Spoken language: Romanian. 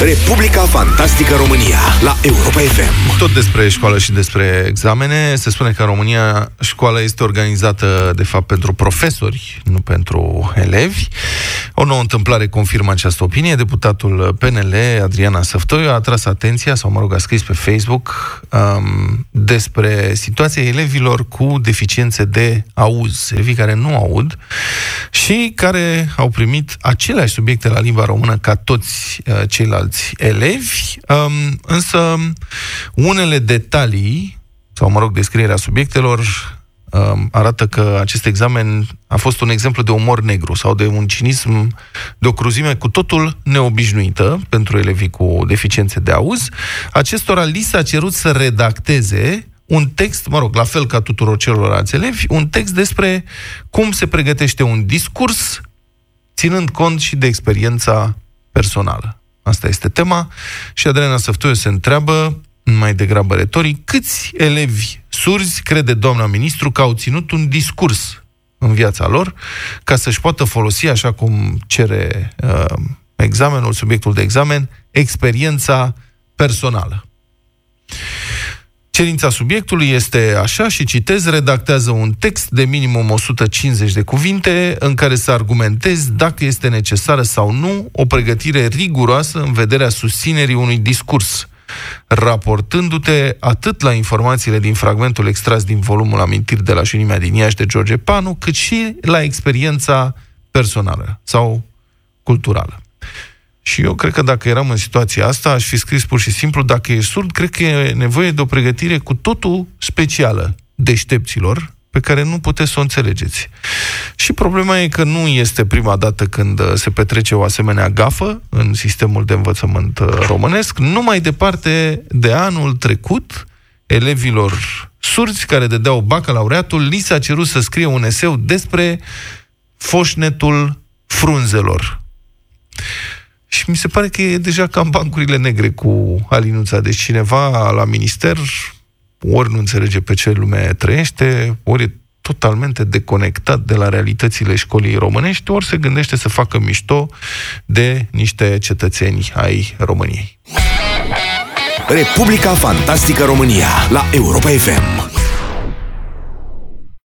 Republica Fantastică România la Europa FM. Tot despre școală și despre examene, se spune că în România școala este organizată, de fapt, pentru profesori, nu pentru elevi. O nouă întâmplare confirmă această opinie. Deputatul PNL, Adriana Săftoiu, a atras atenția, sau mă rog, a scris pe Facebook, um, despre situația elevilor cu deficiențe de auz, elevii care nu aud și care au primit aceleași subiecte la limba română ca toți uh, ceilalți ceilalți elevi, um, însă unele detalii, sau mă rog, descrierea subiectelor, um, arată că acest examen a fost un exemplu de umor negru sau de un cinism, de o cruzime cu totul neobișnuită pentru elevii cu deficiențe de auz. Acestora li s-a cerut să redacteze un text, mă rog, la fel ca tuturor celorlalți elevi, un text despre cum se pregătește un discurs, ținând cont și de experiența personală. Asta este tema. Și Adriana Săftoiu se întreabă, mai degrabă retoric, câți elevi surzi crede doamna ministru că au ținut un discurs în viața lor ca să-și poată folosi, așa cum cere uh, examenul, subiectul de examen, experiența personală. Cerința subiectului este așa și citez, redactează un text de minimum 150 de cuvinte în care să argumentezi dacă este necesară sau nu o pregătire riguroasă în vederea susținerii unui discurs, raportându-te atât la informațiile din fragmentul extras din volumul Amintiri de la Șunimea din Iași de George Panu, cât și la experiența personală sau culturală. Și eu cred că dacă eram în situația asta, aș fi scris pur și simplu, dacă e surd, cred că e nevoie de o pregătire cu totul specială deștepților, pe care nu puteți să o înțelegeți. Și problema e că nu este prima dată când uh, se petrece o asemenea gafă în sistemul de învățământ uh, românesc. Numai departe de anul trecut, elevilor surzi care dădeau bacalaureatul, li s-a cerut să scrie un eseu despre foșnetul frunzelor. Și mi se pare că e deja cam bancurile negre cu alinuța. Deci cineva la minister ori nu înțelege pe ce lume trăiește, ori e totalmente deconectat de la realitățile școlii românești, ori se gândește să facă mișto de niște cetățeni ai României. Republica Fantastică România la Europa FM.